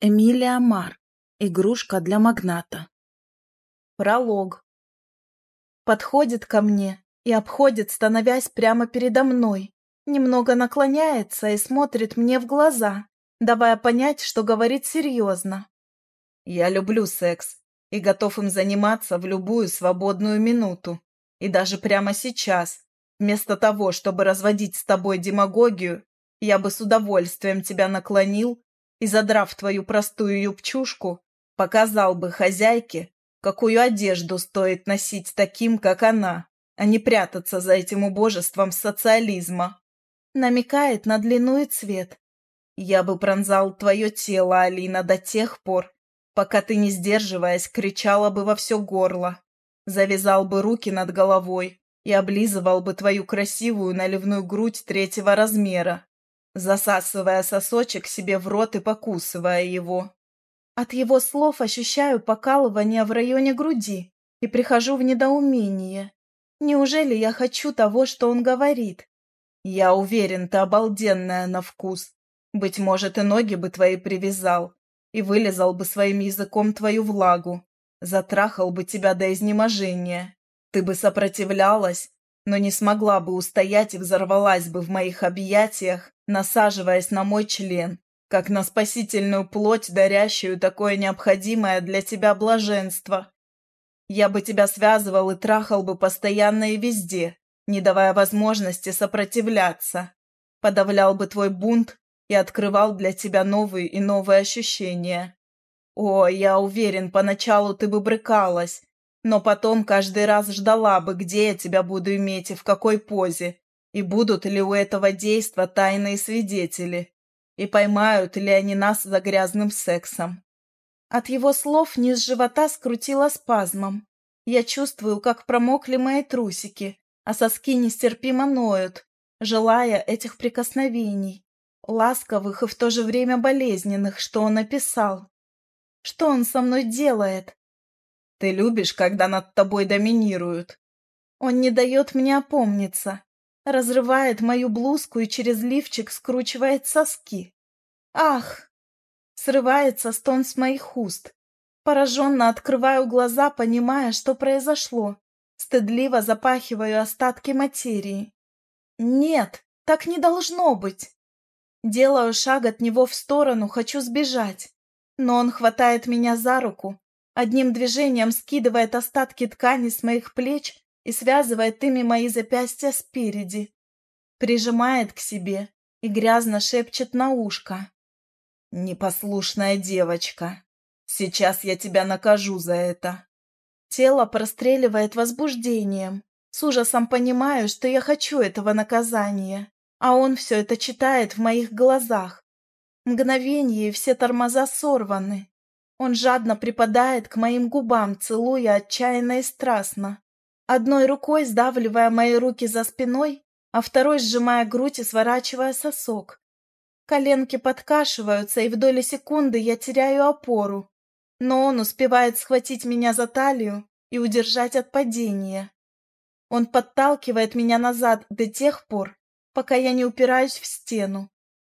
Эмилия Мар. Игрушка для магната. Пролог. Подходит ко мне и обходит, становясь прямо передо мной. Немного наклоняется и смотрит мне в глаза, давая понять, что говорит серьезно. Я люблю секс и готов им заниматься в любую свободную минуту. И даже прямо сейчас, вместо того, чтобы разводить с тобой демагогию, я бы с удовольствием тебя наклонил и, задрав твою простую юбчушку, показал бы хозяйке, какую одежду стоит носить таким, как она, а не прятаться за этим убожеством социализма. Намекает на длину и цвет. Я бы пронзал твое тело, Алина, до тех пор, пока ты, не сдерживаясь, кричала бы во все горло, завязал бы руки над головой и облизывал бы твою красивую наливную грудь третьего размера, засасывая сосочек себе в рот и покусывая его. От его слов ощущаю покалывание в районе груди и прихожу в недоумение. Неужели я хочу того, что он говорит? Я уверен, ты обалденная на вкус. Быть может, и ноги бы твои привязал, и вылезал бы своим языком твою влагу, затрахал бы тебя до изнеможения. Ты бы сопротивлялась, но не смогла бы устоять и взорвалась бы в моих объятиях, насаживаясь на мой член, как на спасительную плоть, дарящую такое необходимое для тебя блаженство. Я бы тебя связывал и трахал бы постоянно и везде, не давая возможности сопротивляться. Подавлял бы твой бунт и открывал для тебя новые и новые ощущения. О, я уверен, поначалу ты бы брыкалась, но потом каждый раз ждала бы, где я тебя буду иметь и в какой позе, и будут ли у этого действа тайные свидетели, и поймают ли они нас за грязным сексом. От его слов низ живота скрутило спазмом. Я чувствую, как промокли мои трусики, а соски нестерпимо ноют, желая этих прикосновений, ласковых и в то же время болезненных, что он описал. Что он со мной делает? Ты любишь, когда над тобой доминируют. Он не дает мне опомниться. Разрывает мою блузку и через лифчик скручивает соски. Ах! Срывается стон с моих уст. Пораженно открываю глаза, понимая, что произошло. Стыдливо запахиваю остатки материи. Нет, так не должно быть. Делаю шаг от него в сторону, хочу сбежать. Но он хватает меня за руку, Одним движением скидывает остатки ткани с моих плеч и связывает ими мои запястья спереди. Прижимает к себе и грязно шепчет на ушко. «Непослушная девочка, сейчас я тебя накажу за это». Тело простреливает возбуждением. С ужасом понимаю, что я хочу этого наказания, а он все это читает в моих глазах. Мгновение, все тормоза сорваны. Он жадно припадает к моим губам, целуя отчаянно и страстно. Одной рукой сдавливая мои руки за спиной, а второй сжимая грудь и сворачивая сосок. Коленки подкашиваются, и в доли секунды я теряю опору. Но он успевает схватить меня за талию и удержать от падения. Он подталкивает меня назад до тех пор, пока я не упираюсь в стену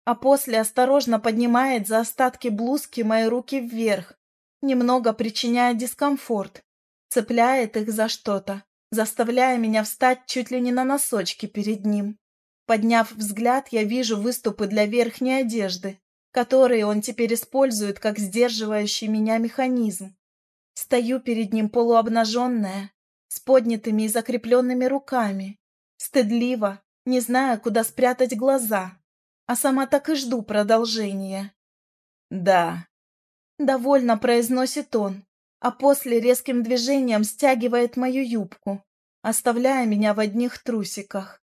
а после осторожно поднимает за остатки блузки мои руки вверх, немного причиняя дискомфорт, цепляет их за что-то, заставляя меня встать чуть ли не на носочки перед ним. Подняв взгляд, я вижу выступы для верхней одежды, которые он теперь использует как сдерживающий меня механизм. Стою перед ним полуобнаженная, с поднятыми и закрепленными руками, стыдливо, не зная, куда спрятать глаза а сама так и жду продолжения. «Да», — довольно произносит он, а после резким движением стягивает мою юбку, оставляя меня в одних трусиках.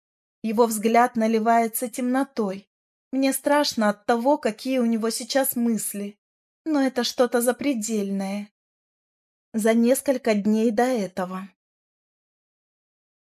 Его взгляд наливается темнотой. Мне страшно от того, какие у него сейчас мысли, но это что-то запредельное. За несколько дней до этого.